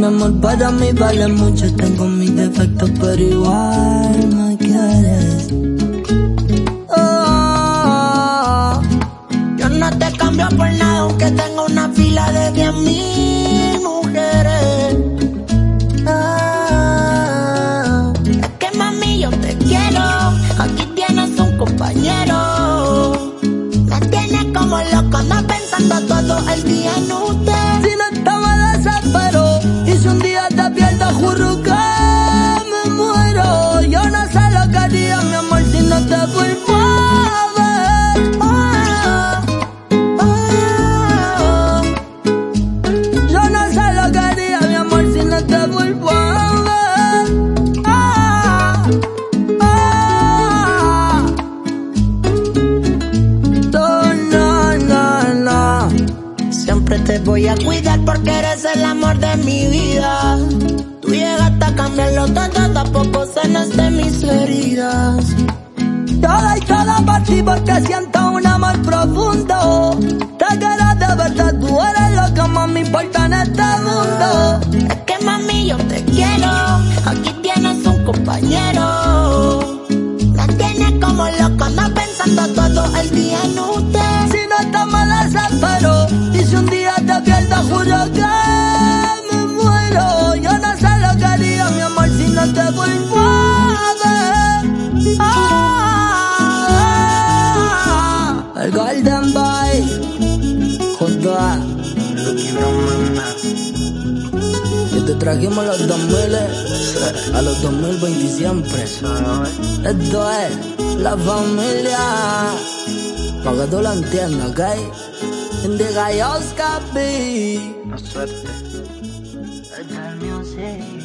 Mi amor para mí vale mucho, tengo mis defectos, pero igual te voy a cuidar porque eres el amor de mi vida. Tú llegaste a cambiarlo todo, tampoco sanaste mis heridas. Todo y todo por ti porque siento un amor profundo. Te quiero de verdad, tú eres lo que más me importa en este mundo. Es que mami, yo te quiero. Aquí tienes un compañero. Me tienes como loco, ando pensando todo el día en el Golden Boy, junto a Lucky que te trajimos los 2000 a los 2020 siempre. Esto es la familia. Para que tú lo entiendas, ¿ok? Indica Oscar B. La suerte. Music.